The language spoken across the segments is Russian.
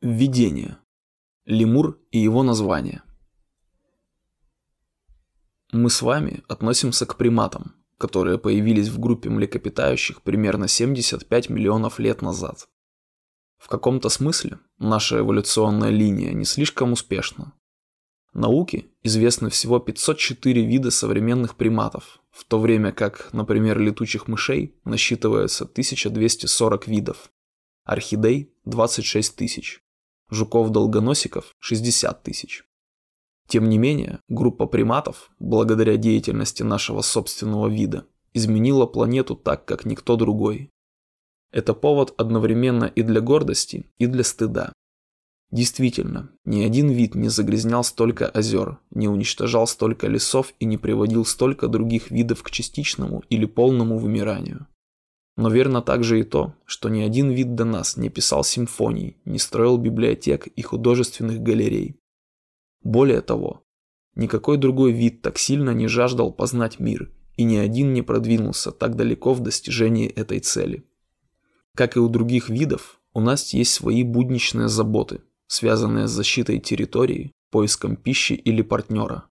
Введение. Лемур и его название. Мы с вами относимся к приматам, которые появились в группе млекопитающих примерно 75 миллионов лет назад. В каком-то смысле наша эволюционная линия не слишком успешна. Науке известны всего 504 вида современных приматов, в то время как, например, летучих мышей насчитывается 1240 видов, орхидей – 26 тысяч, жуков-долгоносиков – 60 тысяч. Тем не менее, группа приматов, благодаря деятельности нашего собственного вида, изменила планету так, как никто другой. Это повод одновременно и для гордости, и для стыда. Действительно, ни один вид не загрязнял столько озер, не уничтожал столько лесов и не приводил столько других видов к частичному или полному вымиранию. Но верно также и то, что ни один вид до нас не писал симфоний, не строил библиотек и художественных галерей. Более того, никакой другой вид так сильно не жаждал познать мир, и ни один не продвинулся так далеко в достижении этой цели. Как и у других видов, у нас есть свои будничные заботы, связанные с защитой территории, поиском пищи или партнера.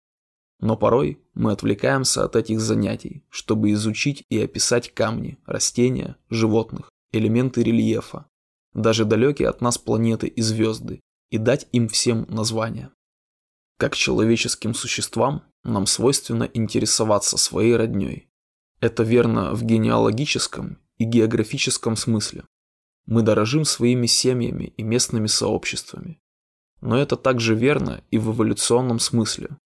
Но порой мы отвлекаемся от этих занятий, чтобы изучить и описать камни, растения, животных, элементы рельефа, даже далекие от нас планеты и звезды, и дать им всем названия. Как человеческим существам нам свойственно интересоваться своей родней. Это верно в генеалогическом и географическом смысле. Мы дорожим своими семьями и местными сообществами. Но это также верно и в эволюционном смысле.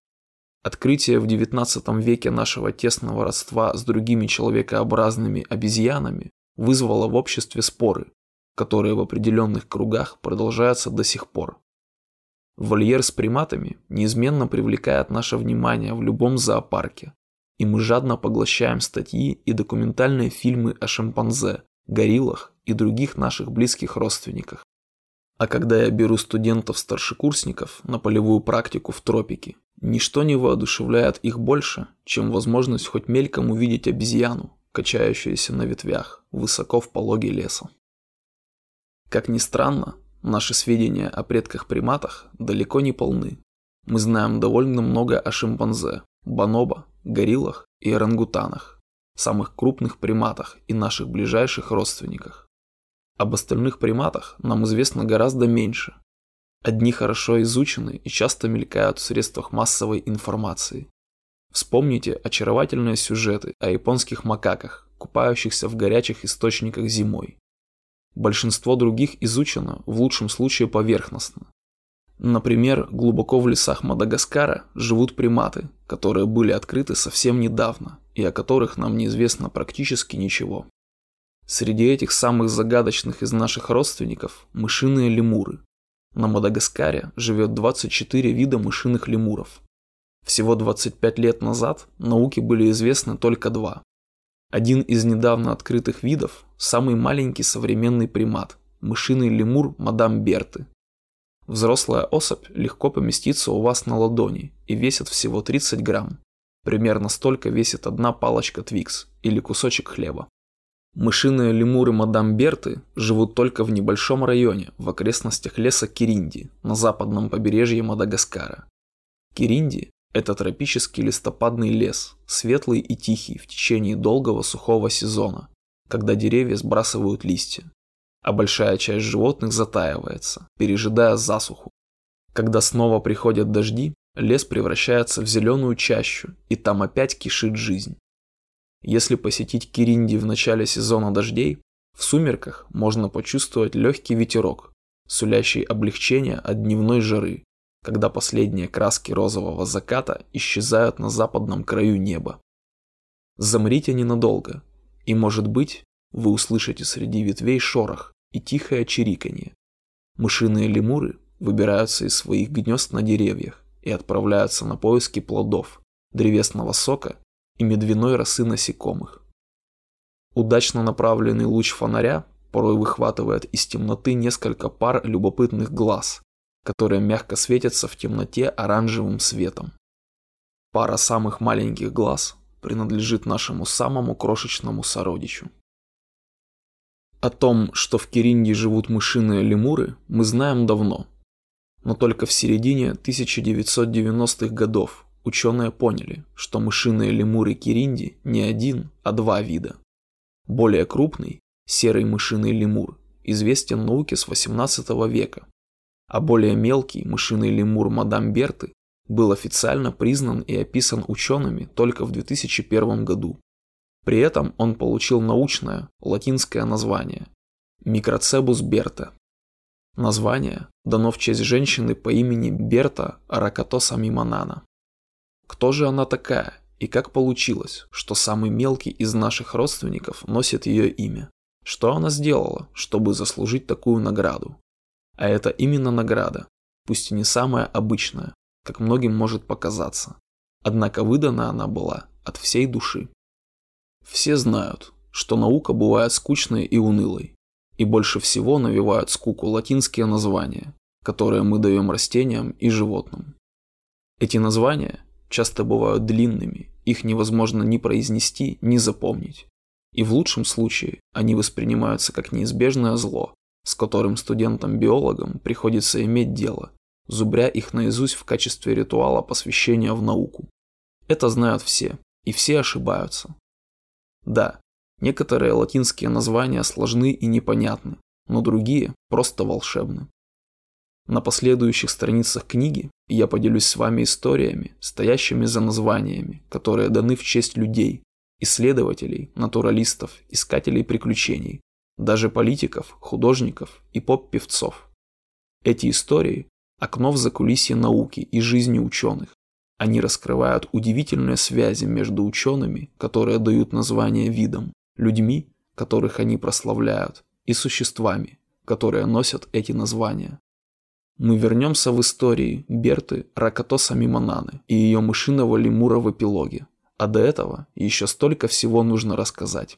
Открытие в XIX веке нашего тесного родства с другими человекообразными обезьянами вызвало в обществе споры, которые в определенных кругах продолжаются до сих пор. Вольер с приматами неизменно привлекает наше внимание в любом зоопарке, и мы жадно поглощаем статьи и документальные фильмы о шимпанзе, гориллах и других наших близких родственниках. А когда я беру студентов-старшекурсников на полевую практику в тропике, ничто не воодушевляет их больше, чем возможность хоть мельком увидеть обезьяну, качающуюся на ветвях, высоко в пологе леса. Как ни странно, наши сведения о предках-приматах далеко не полны. Мы знаем довольно много о шимпанзе, бонобо, гориллах и орангутанах, самых крупных приматах и наших ближайших родственниках. Об остальных приматах нам известно гораздо меньше. Одни хорошо изучены и часто мелькают в средствах массовой информации. Вспомните очаровательные сюжеты о японских макаках, купающихся в горячих источниках зимой. Большинство других изучено, в лучшем случае поверхностно. Например, глубоко в лесах Мадагаскара живут приматы, которые были открыты совсем недавно и о которых нам неизвестно практически ничего. Среди этих самых загадочных из наших родственников – мышиные лемуры. На Мадагаскаре живет 24 вида мышиных лемуров. Всего 25 лет назад науке были известны только два. Один из недавно открытых видов – самый маленький современный примат – мышиный лемур мадам Берты. Взрослая особь легко поместится у вас на ладони и весит всего 30 грамм. Примерно столько весит одна палочка Твикс или кусочек хлеба. Мышиные лемуры мадам Берты живут только в небольшом районе в окрестностях леса Киринди на западном побережье Мадагаскара. Киринди – это тропический листопадный лес, светлый и тихий в течение долгого сухого сезона, когда деревья сбрасывают листья, а большая часть животных затаивается, пережидая засуху. Когда снова приходят дожди, лес превращается в зеленую чащу, и там опять кишит жизнь. Если посетить Киринди в начале сезона дождей, в сумерках можно почувствовать легкий ветерок, сулящий облегчение от дневной жары, когда последние краски розового заката исчезают на западном краю неба. Замрите ненадолго, и, может быть, вы услышите среди ветвей шорох и тихое чириканье. Мышиные лемуры выбираются из своих гнезд на деревьях и отправляются на поиски плодов, древесного сока и медвяной росы насекомых. Удачно направленный луч фонаря порой выхватывает из темноты несколько пар любопытных глаз, которые мягко светятся в темноте оранжевым светом. Пара самых маленьких глаз принадлежит нашему самому крошечному сородичу. О том, что в Киринде живут мышиные лемуры, мы знаем давно. Но только в середине 1990-х годов ученые поняли, что мышиные лемуры Киринди не один, а два вида. Более крупный, серый мышиный лемур, известен науке с 18 века, а более мелкий мышиный лемур мадам Берты был официально признан и описан учеными только в 2001 году. При этом он получил научное латинское название – Microcebus берта. Название дано в честь женщины по имени Берта Ракатоса Миманана. Кто же она такая и как получилось, что самый мелкий из наших родственников носит ее имя? Что она сделала, чтобы заслужить такую награду? А это именно награда, пусть и не самая обычная, как многим может показаться. Однако выдана она была от всей души. Все знают, что наука бывает скучной и унылой, и больше всего навевают скуку латинские названия, которые мы даем растениям и животным. Эти названия часто бывают длинными, их невозможно ни произнести, ни запомнить. И в лучшем случае они воспринимаются как неизбежное зло, с которым студентам-биологам приходится иметь дело, зубря их наизусть в качестве ритуала посвящения в науку. Это знают все, и все ошибаются. Да, некоторые латинские названия сложны и непонятны, но другие просто волшебны. На последующих страницах книги я поделюсь с вами историями, стоящими за названиями, которые даны в честь людей, исследователей, натуралистов, искателей приключений, даже политиков, художников и поп-певцов. Эти истории – окно в закулисье науки и жизни ученых, они раскрывают удивительные связи между учеными, которые дают название видам, людьми, которых они прославляют, и существами, которые носят эти названия. Мы вернемся в истории Берты Ракатоса Мимонаны и ее мышиного лемура в эпилоге. А до этого еще столько всего нужно рассказать.